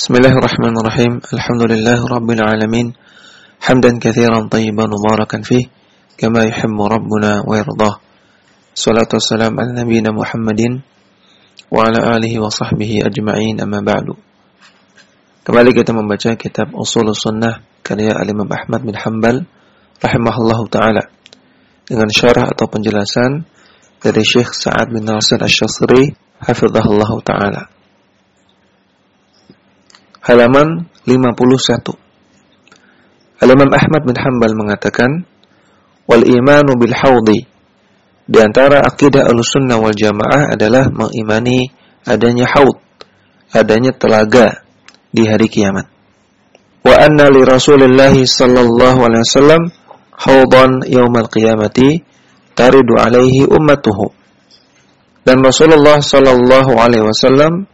بسم الله الرحمن الرحيم الحمد لله رب العالمين حمدا كثيرا طيبا مباركا فيه كما يحب ربنا ويرضاه الصلاة والسلام على نبينا محمد وعلى آله وصحبه أجمعين أما بعد Kembali kita membaca kitab Usul Sunnah karya Al-Imam Ahmad bin Hanbal rahimahullahu taala dengan syarah atau penjelasan dari Syekh Sa'ad bin Nasir Asy-Syasri hafizahullahu taala. Halaman 51. Al-Imam Ahmad bin Hanbal mengatakan wal imanu bil haudi di antara akidah Ahlussunnah wal Jamaah adalah mengimani adanya haud, adanya telaga di hari kiamat. Wa anna li Rasulillah sallallahu alaihi wasallam haudan yaumal qiyamati taridu alaihi ummatuhu. Dan Rasulullah sallallahu alaihi wasallam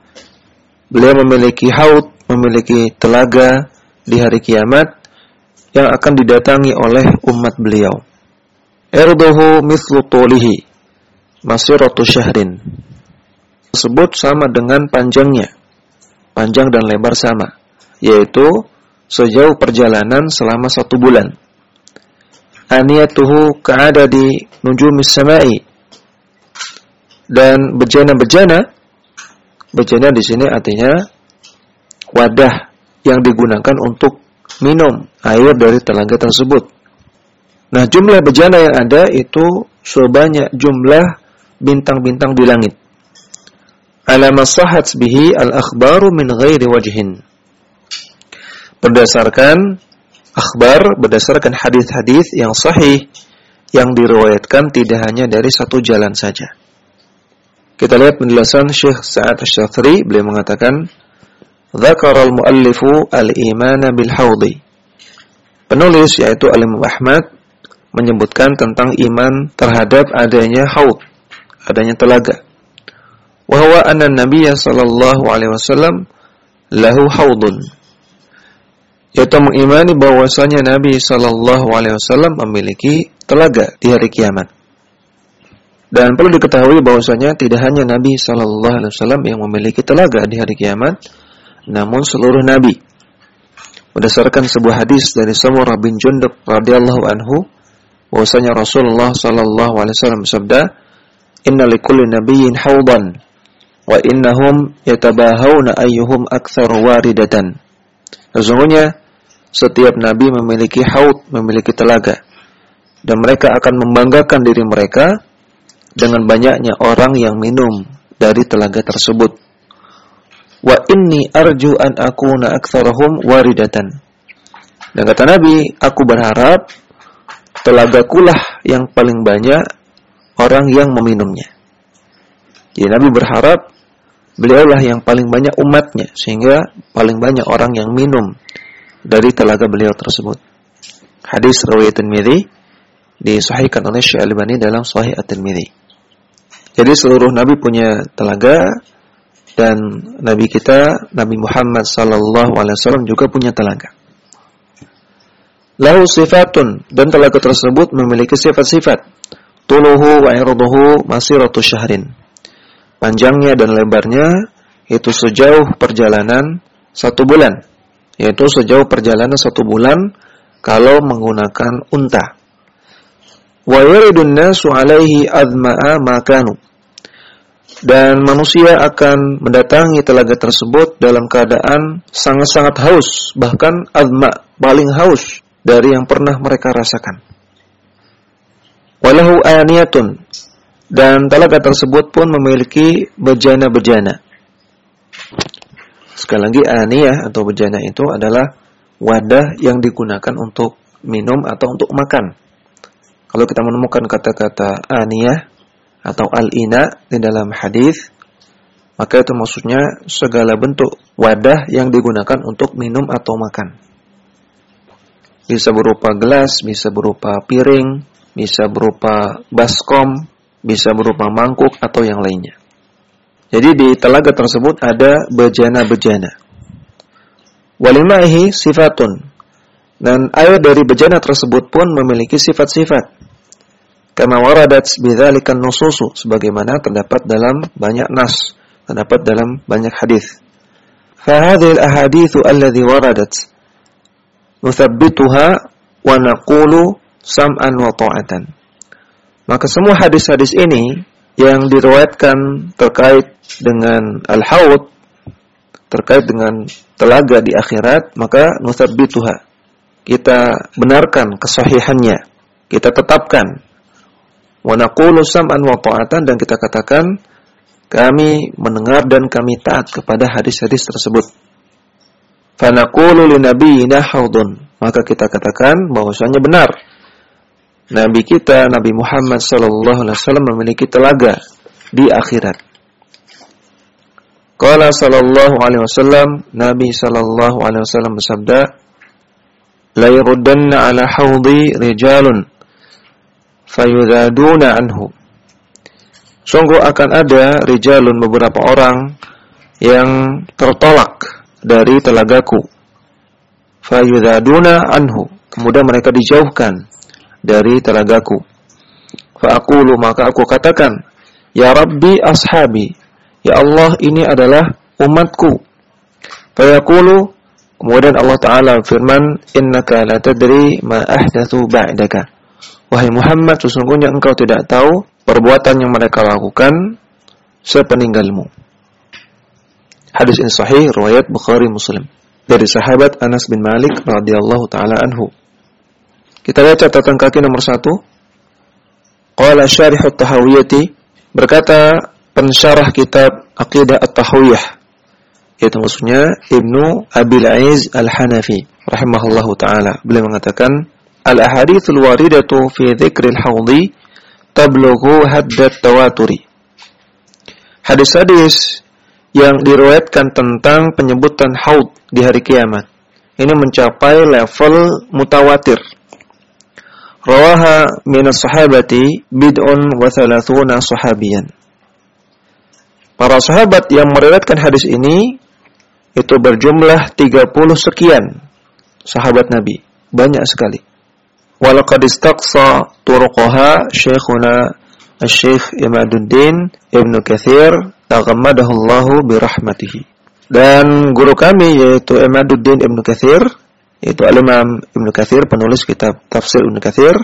beliau memiliki haud, memiliki telaga di hari kiamat yang akan didatangi oleh umat beliau. Erduhu mithlu tulihi masiratu syahrin. Tersebut sama dengan panjangnya panjang dan lebar sama, yaitu sejauh perjalanan selama satu bulan. Aniyatuhu ka'ada di nujumis samai. Dan bejana-bejana, bejana di sini artinya wadah yang digunakan untuk minum air dari telaga tersebut. Nah, jumlah bejana yang ada itu sebanyak jumlah bintang-bintang di langit ala masahat bihi al-akhbaru min ghairi wajhin. Berdasarkan akhbar, berdasarkan hadis-hadis yang sahih yang diriwayatkan tidak hanya dari satu jalan saja. Kita lihat penjelasan Syekh Sa'ad Asy-Syafi'i beliau mengatakan Dzakara al-muallifu al-imana bil haudi. Penulis yaitu Al-Imam menyebutkan tentang iman terhadap adanya haud, adanya telaga wa huwa anna nabiyya sallallahu alaihi wasallam lahu haudun yaitu mengimani bahwasanya Nabi sallallahu alaihi wasallam memiliki telaga di hari kiamat. Dan perlu diketahui bahwasanya tidak hanya Nabi sallallahu alaihi wasallam yang memiliki telaga di hari kiamat, namun seluruh nabi. Berdasarkan sebuah hadis dari Samurah bin Jundub radhiyallahu anhu, bahwasanya Rasulullah sallallahu alaihi wasallam bersabda, "Inna likulli nabiyyin haudan wa innahum yatabahawna ayyuhum aktsar waridatan. Sesungguhnya setiap nabi memiliki haud, memiliki telaga. Dan mereka akan membanggakan diri mereka dengan banyaknya orang yang minum dari telaga tersebut. Wa inni arju an akuna aktsarahum waridatan. Dan kata Nabi, aku berharap telagakulah yang paling banyak orang yang meminumnya. Jadi Nabi berharap beliaulah yang paling banyak umatnya sehingga paling banyak orang yang minum dari telaga beliau tersebut. Hadis riwayat Tirmizi disahihkan oleh Syekh Albani dalam Sahih At-Tirmizi. Jadi seluruh nabi punya telaga dan nabi kita Nabi Muhammad sallallahu alaihi wasallam juga punya telaga. Lahu sifatun dan telaga tersebut memiliki sifat-sifat. Tuluhu wa irduhu masiratu syahrin panjangnya dan lebarnya itu sejauh perjalanan satu bulan. Yaitu sejauh perjalanan satu bulan kalau menggunakan unta. Wa yuridun nasu alaihi adma'a makanu. Dan manusia akan mendatangi telaga tersebut dalam keadaan sangat-sangat haus, bahkan adma, paling haus dari yang pernah mereka rasakan. Walahu aniyatun dan telaga tersebut pun memiliki bejana-bejana. Sekali lagi aniyah atau bejana itu adalah wadah yang digunakan untuk minum atau untuk makan. Kalau kita menemukan kata-kata aniyah atau al-ina di dalam hadis, maka itu maksudnya segala bentuk wadah yang digunakan untuk minum atau makan. Bisa berupa gelas, bisa berupa piring, bisa berupa baskom, bisa berupa mangkuk atau yang lainnya. Jadi di telaga tersebut ada bejana-bejana. Walimaihi sifatun. Dan air dari bejana tersebut pun memiliki sifat-sifat. Kama waradat bidzalika nususu sebagaimana terdapat dalam banyak nas, terdapat dalam banyak hadis. Fa hadhihi al-ahaditsu alladhi waradat nuthabbituha wa naqulu sam'an wa ta'atan. Maka semua hadis-hadis ini yang diriwayatkan terkait dengan al-haud terkait dengan telaga di akhirat maka nuthabbituha kita benarkan kesahihannya kita tetapkan Wa naqulu sam'an wa ta'atan dan kita katakan kami mendengar dan kami taat kepada hadis-hadis tersebut. Fanaqulu li nabiyyina haudun. Maka kita katakan bahwasanya benar. Nabi kita Nabi Muhammad sallallahu alaihi wasallam memiliki telaga di akhirat. Qala sallallahu alaihi wasallam Nabi sallallahu alaihi wasallam bersabda La yurdanna ala haudi rijalun fayudaduna anhu Sungguh akan ada rijalun beberapa orang yang tertolak dari telagaku. Fayudaduna anhu. Kemudian mereka dijauhkan dari telagaku. Fa'akulu maka aku katakan, Ya Rabbi ashabi. Ya Allah ini adalah umatku. Fayaqulu kemudian Allah Ta'ala firman, Innaka la tadri ma ahdathu ba'daka. Wahai Muhammad, sesungguhnya engkau tidak tahu perbuatan yang mereka lakukan sepeninggalmu. Hadis ini sahih riwayat Bukhari Muslim dari sahabat Anas bin Malik radhiyallahu taala anhu. Kita lihat catatan kaki nomor satu. Qala syarih at-tahawiyati berkata pensyarah kitab Aqidah At-Tahawiyah yaitu maksudnya Ibnu Abil Aiz Al-Hanafi rahimahullahu taala. Beliau mengatakan al-ahaditsul waridatu fi dzikril haudhi tablughu haddat tawaturi. Hadis-hadis yang diriwayatkan tentang penyebutan haud di hari kiamat ini mencapai level mutawatir. Rawaha min sahabati bid'un wa thalathuna sahabiyan. Para sahabat yang meriwayatkan hadis ini itu berjumlah 30 sekian sahabat Nabi, banyak sekali. Walaqad istaqsa turuqaha Syekhuna Syekh Imaduddin Ibnu Katsir taghammadahullahu birahmatihi. Dan guru kami yaitu Imaduddin Ibnu Katsir yaitu Al-Imam Ibnu Katsir penulis kitab Tafsir Ibnu Katsir.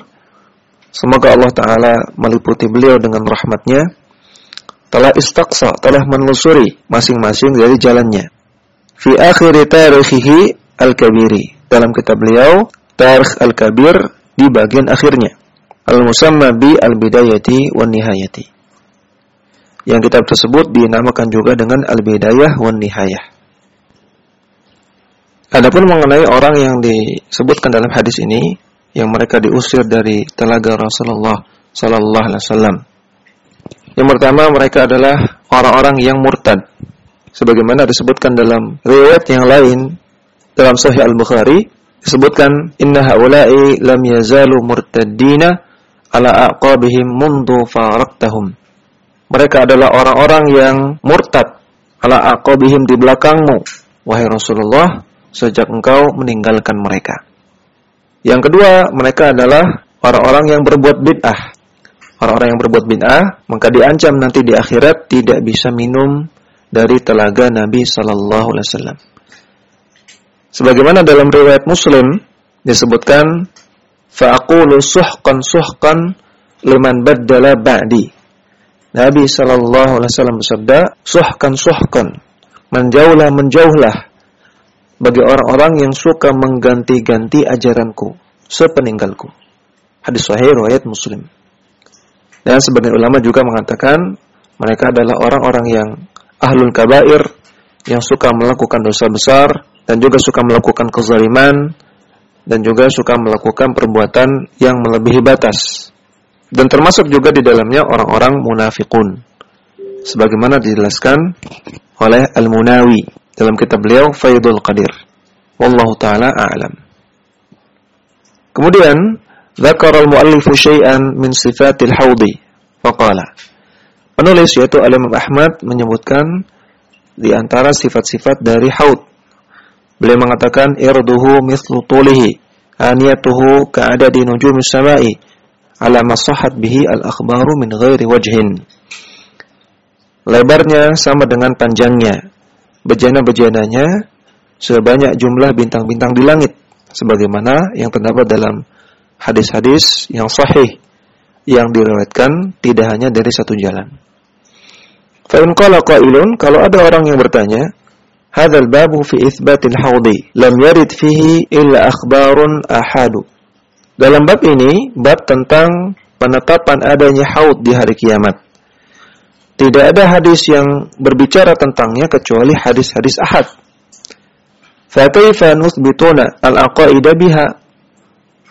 Semoga Allah taala meliputi beliau dengan rahmatnya telah istaqsa, telah menelusuri masing-masing dari jalannya. Fi akhir tarikhihi al-kabiri. Dalam kitab beliau Tarikh al-Kabir di bagian akhirnya. Al-musamma bi al-bidayati wan nihayati. Yang kitab tersebut dinamakan juga dengan al-bidayah wan nihayah. Adapun mengenai orang yang disebutkan dalam hadis ini yang mereka diusir dari telaga Rasulullah sallallahu alaihi wasallam. Yang pertama mereka adalah orang-orang yang murtad. Sebagaimana disebutkan dalam riwayat yang lain dalam Sahih Al-Bukhari disebutkan inna haula'i lam yazalu murtaddina ala aqabihim mundu faraktahum. Mereka adalah orang-orang yang murtad ala aqabihim di belakangmu wahai Rasulullah sejak engkau meninggalkan mereka. Yang kedua, mereka adalah orang-orang yang berbuat bid'ah. Orang-orang yang berbuat bid'ah maka diancam nanti di akhirat tidak bisa minum dari telaga Nabi sallallahu alaihi wasallam. Sebagaimana dalam riwayat Muslim disebutkan fa'aqulu suhqan suhqan liman baddala ba'di. Nabi sallallahu alaihi wasallam bersabda, suhqan suhqan, menjauhlah menjauhlah bagi orang-orang yang suka mengganti-ganti ajaranku sepeninggalku. Hadis sahih riwayat Muslim. Dan sebagian ulama juga mengatakan mereka adalah orang-orang yang ahlul kabair yang suka melakukan dosa besar dan juga suka melakukan kezaliman dan juga suka melakukan perbuatan yang melebihi batas. Dan termasuk juga di dalamnya orang-orang munafikun. Sebagaimana dijelaskan oleh Al-Munawi dalam kitab beliau Faidul Qadir. Wallahu taala a'lam. Kemudian Zakar al-muallif syai'an min sifatil haudi. Faqala. Penulis yaitu Al-Imam Ahmad menyebutkan di antara sifat-sifat dari haud Beliau mengatakan irduhu mithlu tulihi aniyatuhu ka'adadi nujumis samai ala masahat bihi al-akhbaru min ghairi wajhin. Lebarnya sama dengan panjangnya bejana-bejananya sebanyak jumlah bintang-bintang di langit sebagaimana yang terdapat dalam hadis-hadis yang sahih yang diriwayatkan tidak hanya dari satu jalan. Fa in qala qailun kalau ada orang yang bertanya, hadzal babu fi itsbatil haudi lam yarid fihi illa akhbarun ahadu. Dalam bab ini bab tentang penetapan adanya haud di hari kiamat. Tidak ada hadis yang berbicara tentangnya kecuali hadis-hadis ahad. Fa kaifa nuthbituna al-aqaida biha?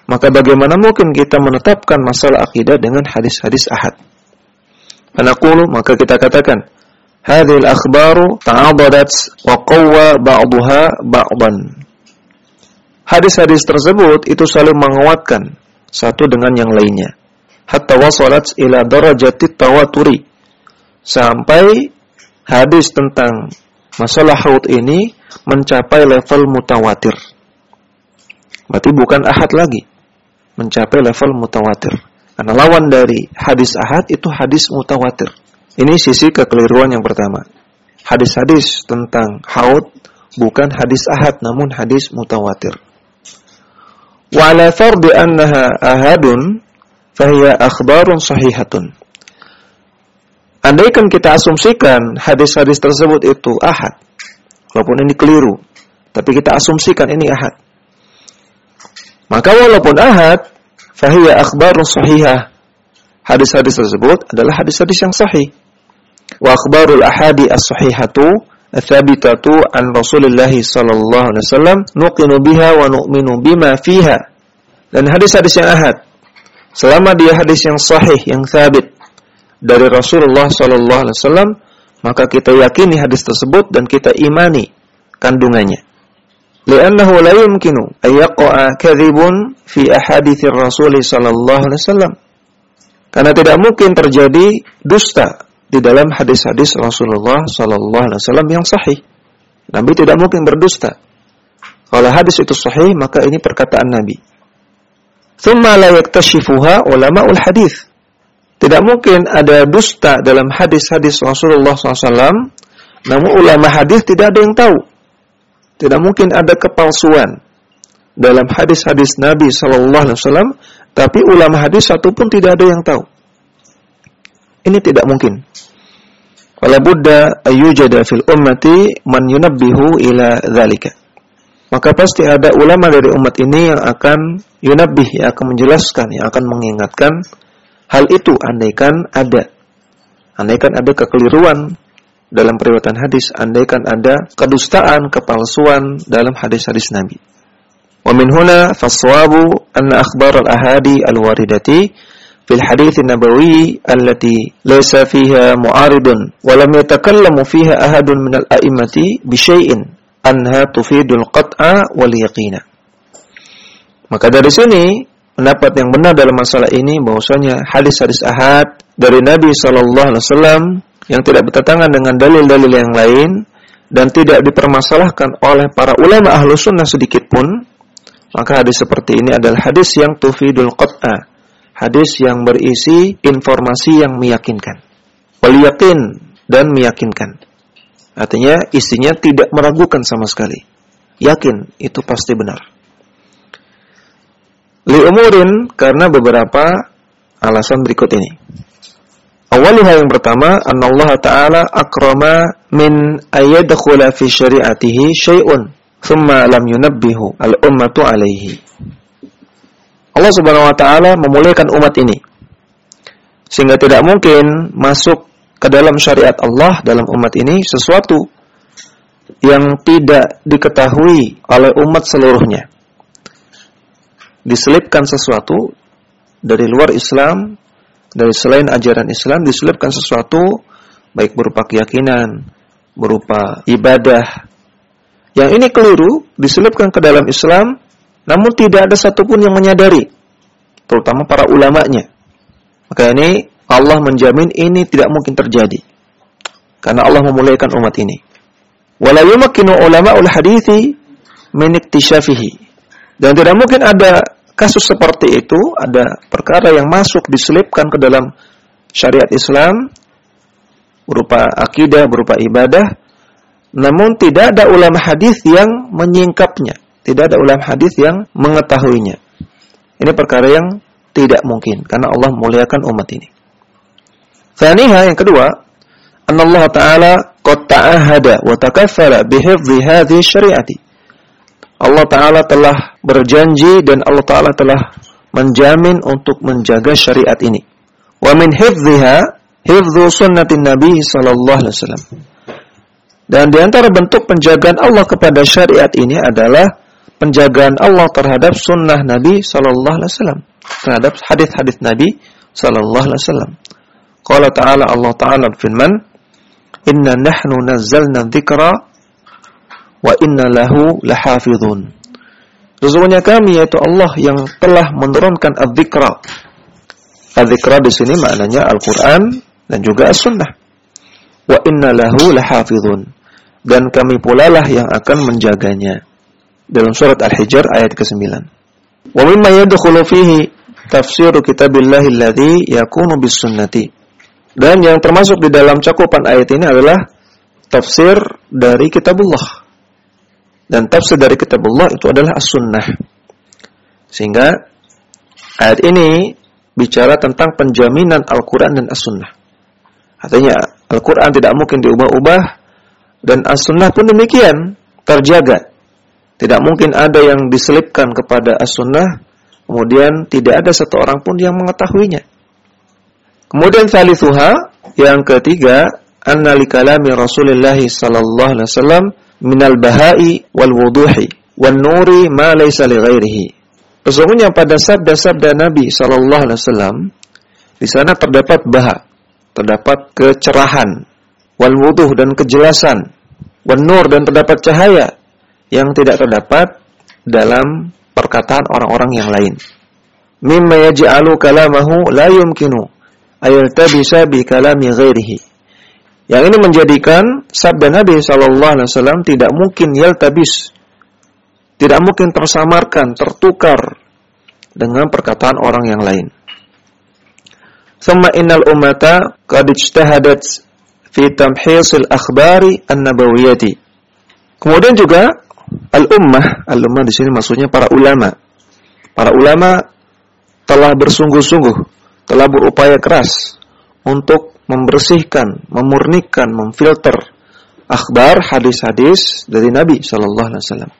Maka bagaimana mungkin kita menetapkan masalah akidah dengan hadis-hadis ahad? Fanaqulu maka kita katakan akhbaru ta'adadat wa qawwa ba'daha ba'dan. Hadis-hadis tersebut itu saling menguatkan satu dengan yang lainnya. Hatta wasalat ila darajati tawaturi. Sampai hadis tentang masalah haud ini mencapai level mutawatir. Berarti bukan ahad lagi. Mencapai level mutawatir. Karena lawan dari hadis ahad itu hadis mutawatir. Ini sisi kekeliruan yang pertama. Hadis-hadis tentang haud bukan hadis ahad namun hadis mutawatir. Wa ala fardi annaha ahadun fahiya akhbarun sahihatun. Andaikan kita asumsikan hadis-hadis tersebut itu ahad, walaupun ini keliru, tapi kita asumsikan ini ahad. Maka walaupun ahad, fahiya akhbarun sahihah. Hadis-hadis tersebut adalah hadis-hadis yang sahih. Wa akhbarul ahadi as-sahihatu athabitatu an Rasulillah sallallahu alaihi wasallam nuqinu biha wa nu'minu bima fiha. Dan hadis-hadis yang ahad selama dia hadis yang sahih yang thabit dari Rasulullah sallallahu alaihi wasallam maka kita yakini hadis tersebut dan kita imani kandungannya. Li'annahu la yumkinu ay yaqa'a kadhibun fi ahaditsir Rasul sallallahu alaihi wasallam. Karena tidak mungkin terjadi dusta di dalam hadis-hadis Rasulullah sallallahu alaihi wasallam yang sahih. Nabi tidak mungkin berdusta. Kalau hadis itu sahih, maka ini perkataan Nabi. Thumma la yaktashifuha ulama'ul hadis. Tidak mungkin ada dusta dalam hadis-hadis Rasulullah SAW, namun ulama hadis tidak ada yang tahu. Tidak mungkin ada kepalsuan dalam hadis-hadis Nabi Wasallam, tapi ulama hadis satu pun tidak ada yang tahu. Ini tidak mungkin. Wala budda ayyujada fil ummati man yunabbihu ila dzalika. Maka pasti ada ulama dari umat ini yang akan yunabbih, yang akan menjelaskan, yang akan mengingatkan hal itu andaikan ada. Andaikan ada kekeliruan dalam periwayatan hadis andaikan ada kedustaan, kepalsuan dalam hadis-hadis Nabi. Wa min huna faswabu anna akhbar al-ahadi al-waridati fil hadits an-nabawi allati laysa fiha mu'aridun wa lam yatakallamu fiha ahadun min al-a'immati bi syai'in anha tufidul qat'a wal yaqina. Maka dari sini pendapat yang benar dalam masalah ini bahwasanya hadis-hadis ahad dari Nabi sallallahu alaihi wasallam yang tidak bertentangan dengan dalil-dalil yang lain dan tidak dipermasalahkan oleh para ulama ahlu sunnah sedikit pun, maka hadis seperti ini adalah hadis yang tufidul qat'a, hadis yang berisi informasi yang meyakinkan. Wal yakin dan meyakinkan. Artinya isinya tidak meragukan sama sekali. Yakin itu pasti benar. Li umurin karena beberapa alasan berikut ini. Awaluha yang pertama, Allah Ta'ala akrama min ayyadkhula fi syari'atihi syai'un thumma lam yunabbihu al-ummatu alaihi. Allah Subhanahu wa taala memuliakan umat ini sehingga tidak mungkin masuk ke dalam syariat Allah dalam umat ini sesuatu yang tidak diketahui oleh umat seluruhnya. Diselipkan sesuatu dari luar Islam dari selain ajaran Islam diselipkan sesuatu baik berupa keyakinan, berupa ibadah. Yang ini keliru diselipkan ke dalam Islam namun tidak ada satupun yang menyadari terutama para ulamanya. Maka ini Allah menjamin ini tidak mungkin terjadi. Karena Allah memuliakan umat ini. Wala yumakkinu ulama'ul hadithi min iktishafihi. Dan tidak mungkin ada kasus seperti itu ada perkara yang masuk diselipkan ke dalam syariat Islam berupa akidah, berupa ibadah namun tidak ada ulama hadis yang menyingkapnya, tidak ada ulama hadis yang mengetahuinya. Ini perkara yang tidak mungkin karena Allah muliakan umat ini. Thaniha yang kedua, Allah Ta'ala qad ta'ahada wa takaffala bihifdhi hadhihi syari'ati. Allah Ta'ala telah berjanji dan Allah Ta'ala telah menjamin untuk menjaga syariat ini. Wa min hifdhiha hifdhu sunnatin Nabi sallallahu alaihi wasallam. Dan di antara bentuk penjagaan Allah kepada syariat ini adalah penjagaan Allah terhadap sunnah Nabi sallallahu alaihi wasallam, terhadap hadis-hadis Nabi sallallahu alaihi wasallam. Qala ta'ala Allah ta'ala firman, "Inna nahnu nazzalna dzikra wa inna lahu lahafizun." Sesungguhnya kami yaitu Allah yang telah menurunkan adzikra. Adzikra di sini maknanya Al-Qur'an dan juga As-Sunnah. Wa inna lahu lahafizun. Dan kami pula lah yang akan menjaganya. Dalam surat Al-Hijr ayat ke-9. Wa mimma yadkhulu fihi tafsiru kitabillahi alladhi yakunu bis sunnati. Dan yang termasuk di dalam cakupan ayat ini adalah tafsir dari kitabullah dan tafsir dari kitabullah itu adalah as-sunnah. Sehingga ayat ini bicara tentang penjaminan Al-Quran dan as-sunnah. Artinya Al-Quran tidak mungkin diubah-ubah dan as-sunnah pun demikian terjaga. Tidak mungkin ada yang diselipkan kepada as-sunnah kemudian tidak ada satu orang pun yang mengetahuinya. Kemudian salisuha yang ketiga anna li kalami Rasulullah sallallahu alaihi wasallam minal bahai wal wuduhi wan nuri ma laysa li ghairihi. Sesungguhnya pada sabda-sabda Nabi sallallahu alaihi wasallam di sana terdapat baha, terdapat kecerahan, wal wuduh dan kejelasan, wan nur dan terdapat cahaya yang tidak terdapat dalam perkataan orang-orang yang lain. Mimma yaj'alu kalamahu la yumkinu ayaltabisa bi kalami ghairihi yang ini menjadikan sabda Nabi Shallallahu Alaihi Wasallam tidak mungkin yaltabis, tidak mungkin tersamarkan, tertukar dengan perkataan orang yang lain. Sama innal ummata qad ijtahadat fi tamhisil akhbari an-nabawiyati. Kemudian juga al-ummah, al-ummah di sini maksudnya para ulama. Para ulama telah bersungguh-sungguh, telah berupaya keras untuk membersihkan, memurnikan, memfilter akhbar hadis-hadis dari Nabi sallallahu alaihi wasallam.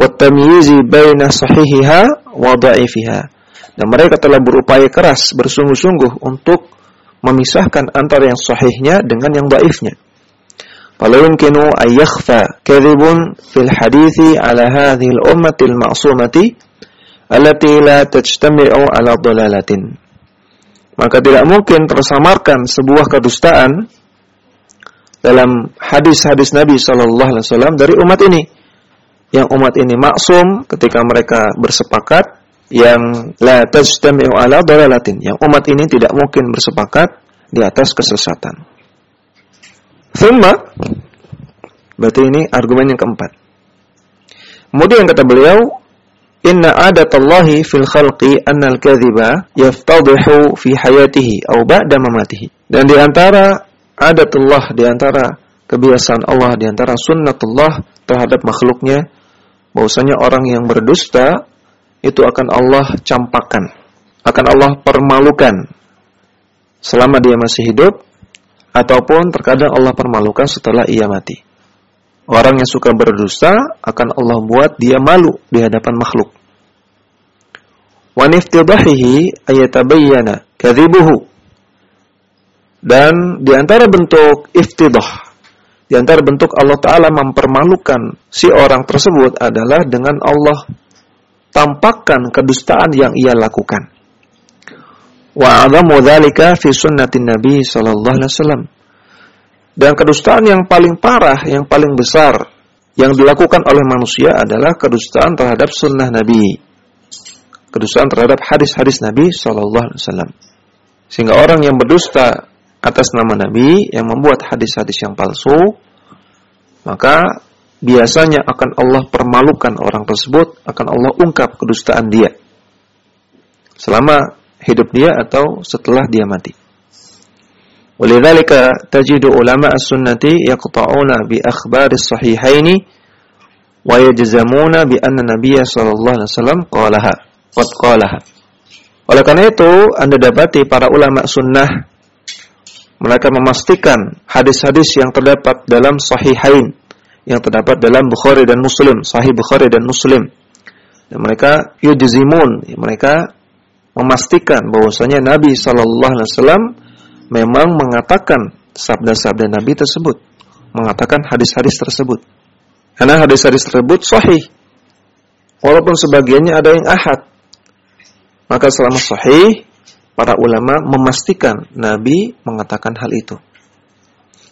Wa tamyizi baina sahihiha wa dha'ifiha. Dan mereka telah berupaya keras, bersungguh-sungguh untuk memisahkan antara yang sahihnya dengan yang dhaifnya. Fala yumkinu an yakhfa kadhibun fil hadithi ala hadhihi al-ummati al-ma'sumati allati la tajtami'u ala dhalalatin maka tidak mungkin tersamarkan sebuah kedustaan dalam hadis-hadis Nabi Shallallahu Alaihi Wasallam dari umat ini. Yang umat ini maksum ketika mereka bersepakat yang la tajtami'u ala dalalatin. Yang umat ini tidak mungkin bersepakat di atas kesesatan. Thumma berarti ini argumen yang keempat. Kemudian kata beliau, Inna adatallahi fil khalqi annal kadhiba yaftadihu fi hayatihi aw ba'da mamatihi. Dan di antara adatullah, di antara kebiasaan Allah, di antara sunnatullah terhadap makhluknya, bahwasanya orang yang berdusta itu akan Allah campakkan, akan Allah permalukan selama dia masih hidup, ataupun terkadang Allah permalukan setelah ia mati. Orang yang suka berdusta akan Allah buat dia malu di hadapan makhluk. Wa niftidahihi ayatabayyana kadhibuhu. Dan di antara bentuk iftidah, di antara bentuk Allah Ta'ala mempermalukan si orang tersebut adalah dengan Allah tampakkan kedustaan yang ia lakukan. Wa a'zamu dzalika fi sunnatin Nabi sallallahu alaihi wasallam. Dan kedustaan yang paling parah, yang paling besar yang dilakukan oleh manusia adalah kedustaan terhadap sunnah Nabi. Kedustaan terhadap hadis-hadis Nabi Shallallahu Alaihi Wasallam. Sehingga orang yang berdusta atas nama Nabi yang membuat hadis-hadis yang palsu, maka biasanya akan Allah permalukan orang tersebut, akan Allah ungkap kedustaan dia. Selama hidup dia atau setelah dia mati. Walidzalika tajidu ulama as-sunnati yaqta'una bi akhbari sahihaini wa yajzamuna bi anna nabiyya sallallahu alaihi wasallam qalaha. Qad qalaha. Oleh karena itu, Anda dapati para ulama sunnah mereka memastikan hadis-hadis yang terdapat dalam sahihain yang terdapat dalam Bukhari dan Muslim, Sahih Bukhari dan Muslim. Dan mereka yujzimun, mereka memastikan bahwasanya Nabi sallallahu alaihi wasallam memang mengatakan sabda-sabda Nabi tersebut, mengatakan hadis-hadis tersebut. Karena hadis-hadis tersebut sahih. Walaupun sebagiannya ada yang ahad. Maka selama sahih, para ulama memastikan Nabi mengatakan hal itu.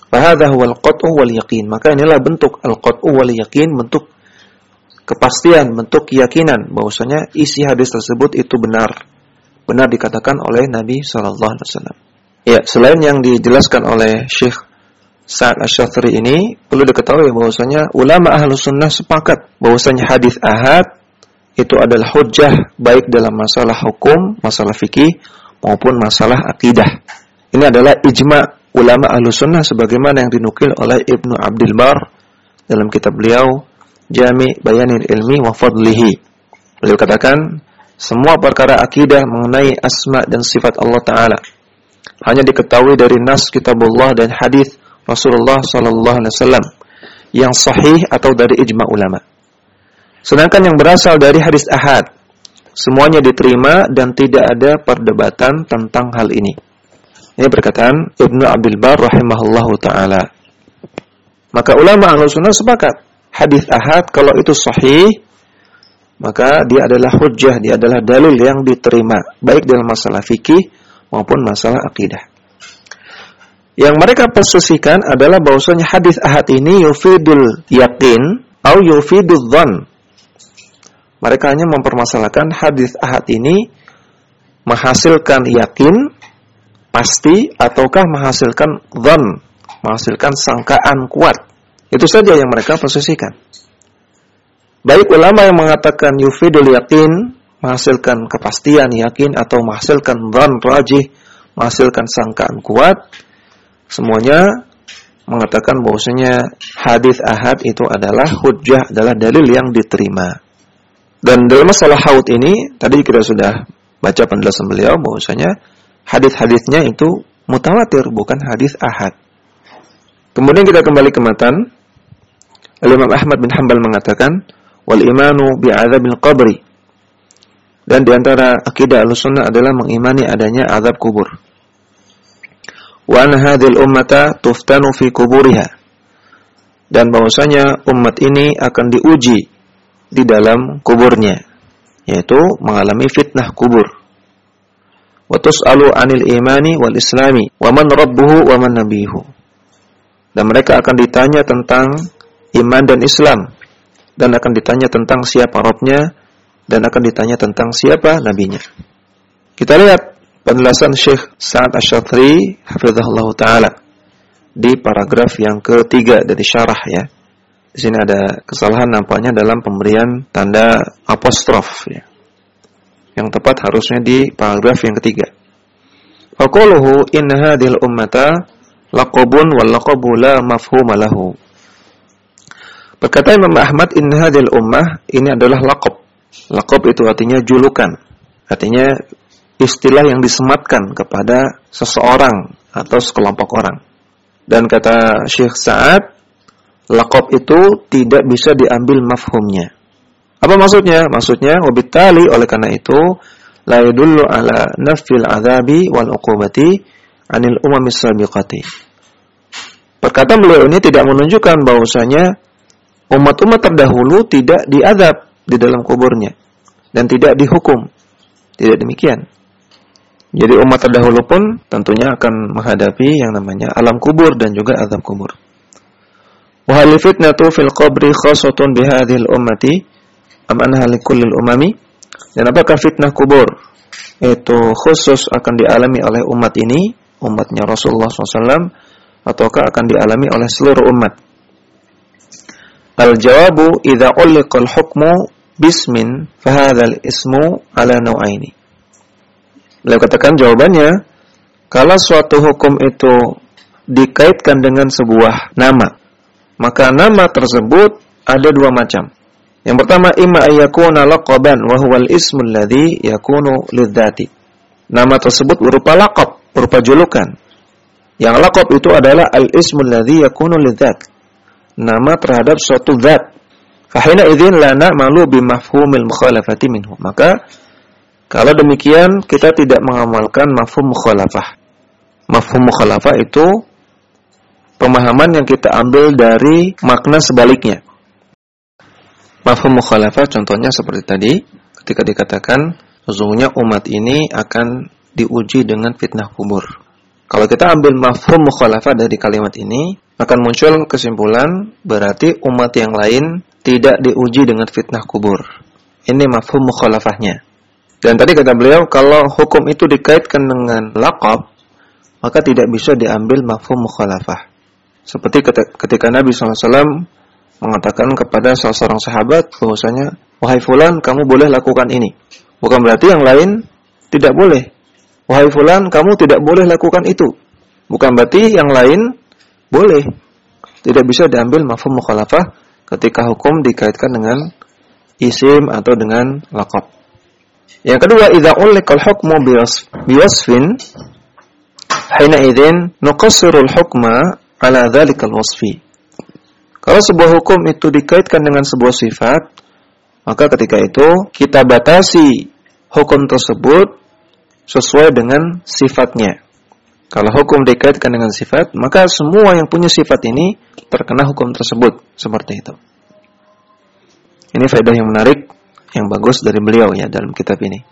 Fahadha huwal qat'u wal yakin. Maka inilah bentuk al-qat'u wal yakin, bentuk kepastian, bentuk keyakinan bahwasanya isi hadis tersebut itu benar. Benar dikatakan oleh Nabi sallallahu alaihi wasallam. Ya, selain yang dijelaskan oleh Syekh Sa'ad Asy-Syafi'i ini, perlu diketahui bahwasanya ulama ahlu sunnah sepakat bahwasanya hadis ahad itu adalah hujjah baik dalam masalah hukum, masalah fikih maupun masalah akidah. Ini adalah ijma ulama ahlu sunnah sebagaimana yang dinukil oleh Ibnu Abdul Bar dalam kitab beliau Jami Bayanil Ilmi wa Fadlihi. Beliau katakan, semua perkara akidah mengenai asma dan sifat Allah Ta'ala hanya diketahui dari nas kitabullah dan hadis Rasulullah sallallahu alaihi wasallam yang sahih atau dari ijma ulama. Sedangkan yang berasal dari hadis ahad semuanya diterima dan tidak ada perdebatan tentang hal ini. Ini perkataan Ibnu Abdul Bar rahimahullahu taala. Maka ulama Ahlussunnah sepakat hadis ahad kalau itu sahih maka dia adalah hujjah, dia adalah dalil yang diterima baik dalam masalah fikih maupun masalah akidah. Yang mereka posisikan adalah bahwasanya hadis ahad ini yufidul yakin atau yufidul dhan. Mereka hanya mempermasalahkan hadis ahad ini menghasilkan yakin pasti ataukah menghasilkan dhan, menghasilkan sangkaan kuat. Itu saja yang mereka posisikan. Baik ulama yang mengatakan yufidul yakin menghasilkan kepastian yakin atau menghasilkan dhan rajih, menghasilkan sangkaan kuat, semuanya mengatakan bahwasanya hadis ahad itu adalah hujjah, adalah dalil yang diterima. Dan dalam masalah haud ini, tadi kita sudah baca penjelasan beliau bahwasanya hadis-hadisnya itu mutawatir, bukan hadis ahad. Kemudian kita kembali ke matan. Imam Ahmad bin Hanbal mengatakan, wal imanu bi'adzabil qabri dan di antara akidah al-sunnah adalah mengimani adanya azab kubur. Wa an hadhil ummata tuftanu fi kuburiha. Dan bahwasanya umat ini akan diuji di dalam kuburnya, yaitu mengalami fitnah kubur. Wa tus'alu 'anil imani wal islami wa man rabbuhu wa man nabihu. Dan mereka akan ditanya tentang iman dan Islam dan akan ditanya tentang siapa Rabbnya dan akan ditanya tentang siapa nabinya. Kita lihat penjelasan Syekh Sa'ad Asy-Syafri hafizahullah taala di paragraf yang ketiga dari syarah ya. Di sini ada kesalahan nampaknya dalam pemberian tanda apostrof ya. Yang tepat harusnya di paragraf yang ketiga. Faquluhu inna hadhil ummata laqabun wal laqabu la mafhuma lahu. Berkata Imam Ahmad inna hadhil ummah ini adalah laqab Lakob itu artinya julukan. Artinya istilah yang disematkan kepada seseorang atau sekelompok orang. Dan kata Syekh Sa'ad, lakob itu tidak bisa diambil mafhumnya. Apa maksudnya? Maksudnya, wabitali oleh karena itu, la yadullu ala nafil azabi wal uqubati anil umamis sabiqati. Perkataan beliau ini tidak menunjukkan bahwasanya umat-umat terdahulu tidak diadab di dalam kuburnya dan tidak dihukum. Tidak demikian. Jadi umat terdahulu pun tentunya akan menghadapi yang namanya alam kubur dan juga azab kubur. Wa hal fitnatu fil qabri khassatun bihadhil ummati am anha umami? Dan apakah fitnah kubur itu khusus akan dialami oleh umat ini, umatnya Rasulullah SAW, ataukah akan dialami oleh seluruh umat? Al-jawabu idza ulliqa al-hukmu bismin fahadhal ismu ala nau'aini. Beliau katakan jawabannya kalau suatu hukum itu dikaitkan dengan sebuah nama, maka nama tersebut ada dua macam. Yang pertama imma ayyakuna laqaban wa huwa al-ismu alladhi yakunu lidzati. Nama tersebut berupa laqab, berupa julukan. Yang laqab itu adalah al-ismu alladhi yakunu lidzat. Nama terhadap suatu zat. Fahina idzin la na'malu bi mafhumil mukhalafati minhu. Maka kalau demikian kita tidak mengamalkan mafhum mukhalafah. Mafhum mukhalafah itu pemahaman yang kita ambil dari makna sebaliknya. Mafhum mukhalafah contohnya seperti tadi ketika dikatakan sesungguhnya umat ini akan diuji dengan fitnah kubur. Kalau kita ambil mafhum mukhalafah dari kalimat ini, akan muncul kesimpulan berarti umat yang lain tidak diuji dengan fitnah kubur. Ini mafhum mukhalafahnya. Dan tadi kata beliau, kalau hukum itu dikaitkan dengan laqab, maka tidak bisa diambil mafhum mukhalafah. Seperti ketika Nabi SAW mengatakan kepada salah seorang sahabat bahwasanya wahai fulan kamu boleh lakukan ini. Bukan berarti yang lain tidak boleh. Wahai fulan kamu tidak boleh lakukan itu. Bukan berarti yang lain boleh. Tidak bisa diambil mafhum mukhalafah ketika hukum dikaitkan dengan isim atau dengan laqab. Yang kedua, idza ulikal hukmu biwasfin hina idzin nuqassirul hukma ala dzalikal wasfi. Kalau sebuah hukum itu dikaitkan dengan sebuah sifat, maka ketika itu kita batasi hukum tersebut sesuai dengan sifatnya. Kalau hukum dikaitkan dengan sifat, maka semua yang punya sifat ini terkena hukum tersebut seperti itu. Ini faedah yang menarik, yang bagus dari beliau ya dalam kitab ini.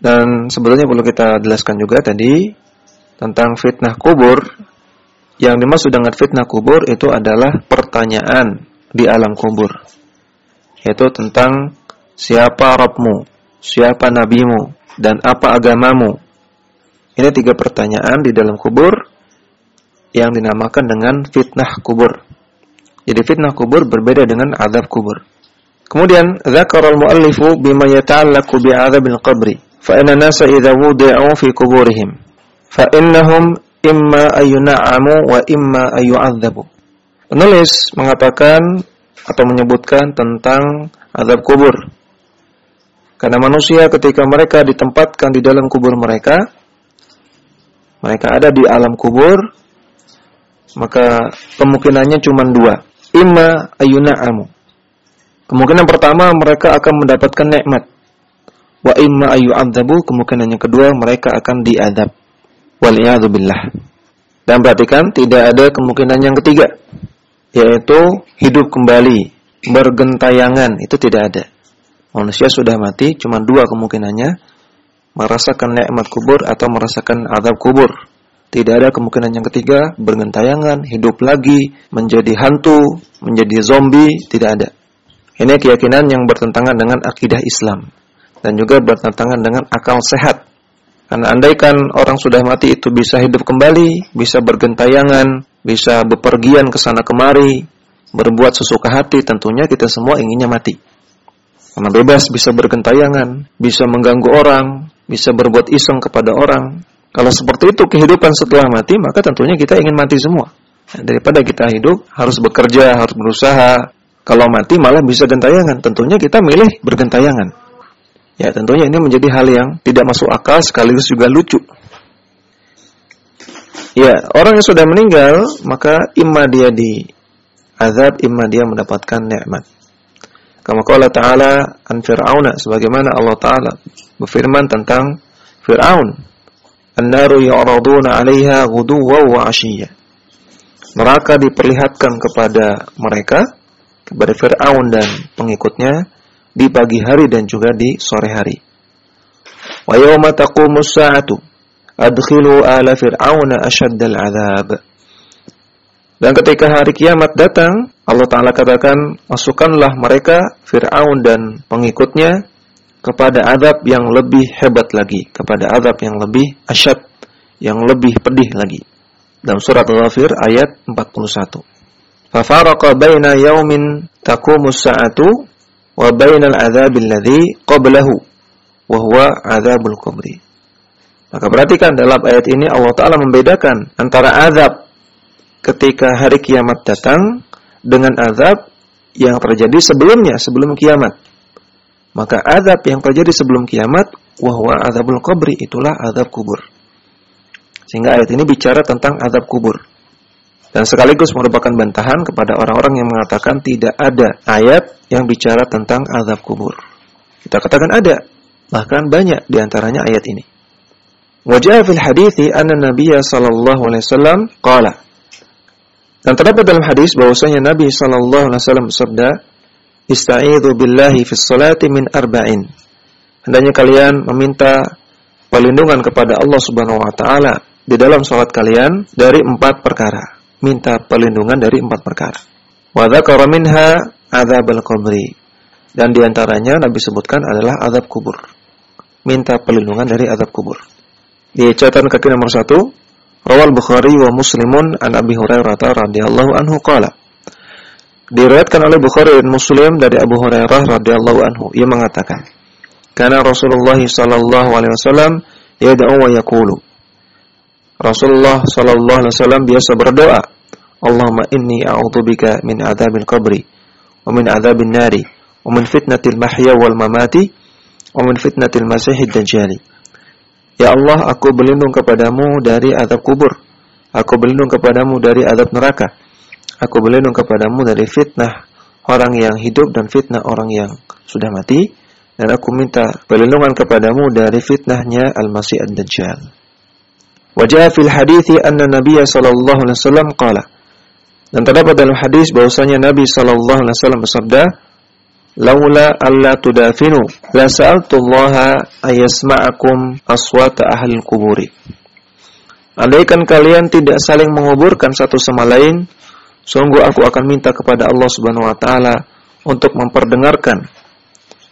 Dan sebetulnya perlu kita jelaskan juga tadi tentang fitnah kubur yang dimaksud dengan fitnah kubur itu adalah pertanyaan di alam kubur. Yaitu tentang siapa Rabbmu, siapa nabimu, dan apa agamamu. Ini tiga pertanyaan di dalam kubur yang dinamakan dengan fitnah kubur. Jadi fitnah kubur berbeda dengan azab kubur. Kemudian zakara al-muallifu bima yata'allaqu bi'adzabil qabri. Fa inna nasa idza wudi'u fi kuburihim fa innahum imma ayuna'amu wa imma ayu'adzabu. Penulis mengatakan atau menyebutkan tentang azab kubur. Karena manusia ketika mereka ditempatkan di dalam kubur mereka, mereka ada di alam kubur, maka kemungkinannya cuma dua. Imma ayuna'amu. Kemungkinan pertama mereka akan mendapatkan nikmat. Wa imma ayu'adzabu, kemungkinan yang kedua mereka akan diadab. Waliyadzubillah. Dan perhatikan tidak ada kemungkinan yang ketiga yaitu hidup kembali, bergentayangan itu tidak ada. Manusia sudah mati cuma dua kemungkinannya merasakan nikmat kubur atau merasakan azab kubur. Tidak ada kemungkinan yang ketiga bergentayangan, hidup lagi, menjadi hantu, menjadi zombie, tidak ada. Ini keyakinan yang bertentangan dengan akidah Islam dan juga bertentangan dengan akal sehat karena andaikan orang sudah mati itu bisa hidup kembali, bisa bergentayangan, bisa bepergian ke sana kemari, berbuat sesuka hati, tentunya kita semua inginnya mati. Karena bebas bisa bergentayangan, bisa mengganggu orang, bisa berbuat iseng kepada orang. Kalau seperti itu kehidupan setelah mati, maka tentunya kita ingin mati semua. Daripada kita hidup, harus bekerja, harus berusaha. Kalau mati malah bisa gentayangan, tentunya kita milih bergentayangan. Ya tentunya ini menjadi hal yang tidak masuk akal sekaligus juga lucu. Ya, orang yang sudah meninggal, maka imma dia di azab, imma dia mendapatkan nikmat. Kama qala ta'ala an fir'auna sebagaimana Allah taala berfirman tentang Fir'aun. An-naru ya'raduna 'alaiha ghuduwwan wa 'ashiyya. Neraka diperlihatkan kepada mereka kepada Fir'aun dan pengikutnya di pagi hari dan juga di sore hari. Wa yawma taqumus sa'atu adkhilu ala fir'auna ashaddal adzab. Dan ketika hari kiamat datang, Allah Ta'ala katakan, masukkanlah mereka, Fir'aun dan pengikutnya, kepada adab yang lebih hebat lagi, kepada adab yang lebih asyad, yang lebih pedih lagi. Dalam surat Al-Ghafir ayat 41. Fafaraqa baina yaumin taqumus sa'atu wa bainal adzabil ladzi qablahu wa huwa qabri. Maka perhatikan dalam ayat ini Allah Ta'ala membedakan antara azab ketika hari kiamat datang dengan azab yang terjadi sebelumnya, sebelum kiamat. Maka azab yang terjadi sebelum kiamat, wahwa azabul qabri, itulah azab kubur. Sehingga ayat ini bicara tentang azab kubur. Dan sekaligus merupakan bantahan kepada orang-orang yang mengatakan tidak ada ayat yang bicara tentang azab kubur. Kita katakan ada, bahkan banyak di antaranya ayat ini. Wajah fil hadithi anna Nabiya sallallahu alaihi wasallam qala. Dan terdapat dalam hadis bahwasanya Nabi sallallahu alaihi wasallam bersabda, "Ista'idzu billahi fis salati min arba'in." Hendaknya kalian meminta perlindungan kepada Allah Subhanahu wa taala di dalam salat kalian dari empat perkara. Minta perlindungan dari empat perkara. Wa dzakara minha adzabal qabri. Dan di antaranya Nabi sebutkan adalah azab kubur. Minta perlindungan dari azab kubur. Di catatan kaki nomor satu, Rawal Bukhari wa Muslimun an Abi Hurairah radhiyallahu anhu qala. Diriwayatkan oleh Bukhari dan Muslim dari Abu Hurairah radhiyallahu anhu ia mengatakan, "Kana Rasulullah sallallahu alaihi wasallam yad'u wa yaqulu." Rasulullah sallallahu alaihi wasallam biasa berdoa, "Allahumma inni a'udzubika min adzabil qabri wa min adzabin nari wa min fitnatil mahya wal mamati wa min fitnatil masiihid dajjal." Ya Allah, aku berlindung kepadamu dari azab kubur. Aku berlindung kepadamu dari azab neraka. Aku berlindung kepadamu dari fitnah orang yang hidup dan fitnah orang yang sudah mati. Dan aku minta perlindungan kepadamu dari fitnahnya Al-Masih Ad-Dajjal. Wajah fil hadithi anna Nabiya sallallahu alaihi wasallam qala. Dan terdapat dalam hadis bahwasanya Nabi sallallahu alaihi wasallam bersabda, laula alla tudafinu la sa'altullaha ayasma'akum aswata ahli kuburi Andaikan kalian tidak saling menguburkan satu sama lain, sungguh aku akan minta kepada Allah Subhanahu wa taala untuk memperdengarkan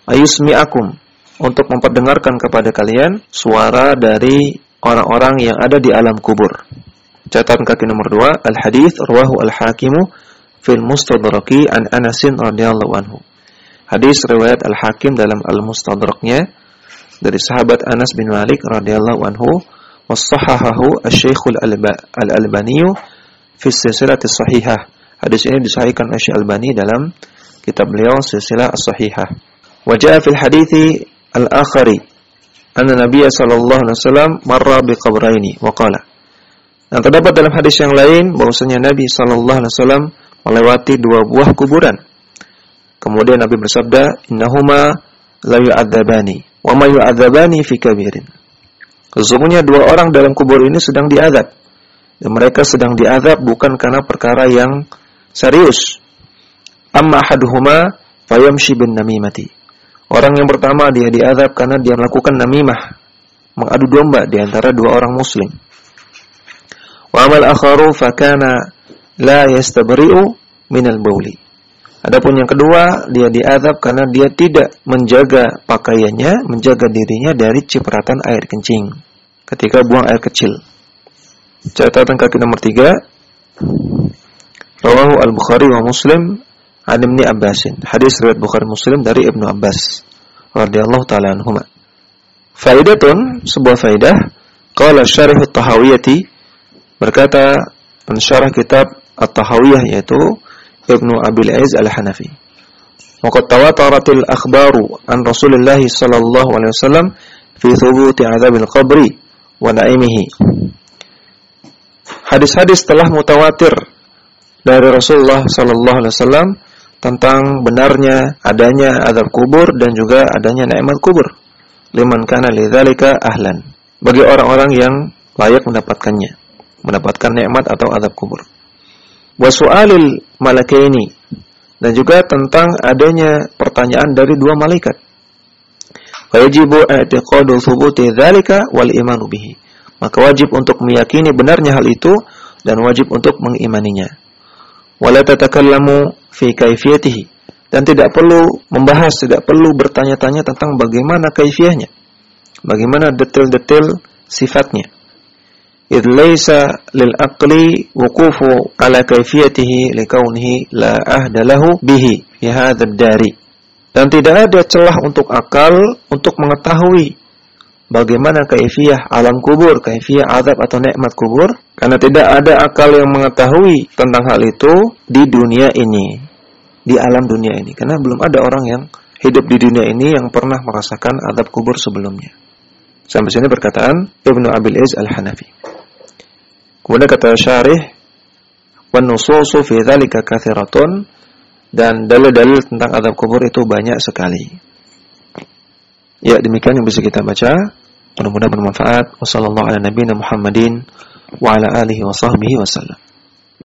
ayusmi'akum untuk memperdengarkan kepada kalian suara dari orang-orang yang ada di alam kubur. Catatan kaki nomor 2, al-hadis rawahu al-hakimu fil mustadraki an Anasin radhiyallahu anhu. Hadis riwayat Al-Hakim dalam Al-Mustadraknya dari sahabat Anas bin Malik radhiyallahu anhu wasahahahu Asy-Syaikh Al-Albani fi Silsilah As-Sahihah. Hadis ini disahihkan oleh Syekh Albani dalam kitab beliau Silsilah As-Sahihah. Wa jaa fil hadithi al-akhari anna Nabi sallallahu alaihi wasallam marra bi qabraini wa qala. Dan terdapat dalam hadis yang lain bahwasanya Nabi sallallahu alaihi wasallam melewati dua buah kuburan. Kemudian Nabi bersabda, "Innahuma la yu'adzabani wa ma yu'adzabani fi kabirin." Sesungguhnya dua orang dalam kubur ini sedang diazab. Dan mereka sedang diazab bukan karena perkara yang serius. Amma ahaduhuma fayamshi bin namimati. Orang yang pertama dia diazab karena dia melakukan namimah, mengadu domba di antara dua orang muslim. Wa amal akharu fakana la yastabri'u minal bauli. Adapun yang kedua, dia diadab karena dia tidak menjaga pakaiannya, menjaga dirinya dari cipratan air kencing ketika buang air kecil. Catatan kaki nomor tiga, Rawahu al-Bukhari wa Muslim an Abbasin. Hadis riwayat Bukhari Muslim dari Ibnu Abbas radhiyallahu taala anhuma. Faidatun, sebuah faidah, qala syarih at-Tahawiyati berkata pensyarah kitab At-Tahawiyah yaitu Ibnu Abil Aiz Al-Hanafi. Waqad tawataratil akhbaru an Rasulullah sallallahu alaihi wasallam fi thubuti adzabil qabri wa na'imihi. Hadis-hadis telah mutawatir dari Rasulullah sallallahu alaihi wasallam tentang benarnya adanya azab kubur dan juga adanya nikmat kubur. Liman kana lidzalika ahlan. Bagi orang-orang yang layak mendapatkannya, mendapatkan nikmat atau azab kubur wa su'alil malakaini dan juga tentang adanya pertanyaan dari dua malaikat. Wajibu i'tiqadu thubuti dzalika wal imanu bihi. Maka wajib untuk meyakini benarnya hal itu dan wajib untuk mengimaninya. Wala tatakallamu fi kaifiyatihi dan tidak perlu membahas, tidak perlu bertanya-tanya tentang bagaimana kaifiahnya. Bagaimana detail-detail sifatnya. إذ ليس للعقل وقوف على كيفيته لكونه لا عهد له به في هذا الدار dan tidak ada celah untuk akal untuk mengetahui bagaimana kaifiyah alam kubur, kaifiyah azab atau nikmat kubur karena tidak ada akal yang mengetahui tentang hal itu di dunia ini, di alam dunia ini. Karena belum ada orang yang hidup di dunia ini yang pernah merasakan azab kubur sebelumnya. Sampai sini perkataan Ibnu Abil Iz Al-Hanafi. Kemudian kata syarih, "Wan nususu fi dzalika katsiratun" dan dalil-dalil tentang azab kubur itu banyak sekali. Ya, demikian yang bisa kita baca. Mudah-mudahan bermanfaat. Wassalamualaikum warahmatullahi wabarakatuh. wa ala alihi wa sahbihi wasallam.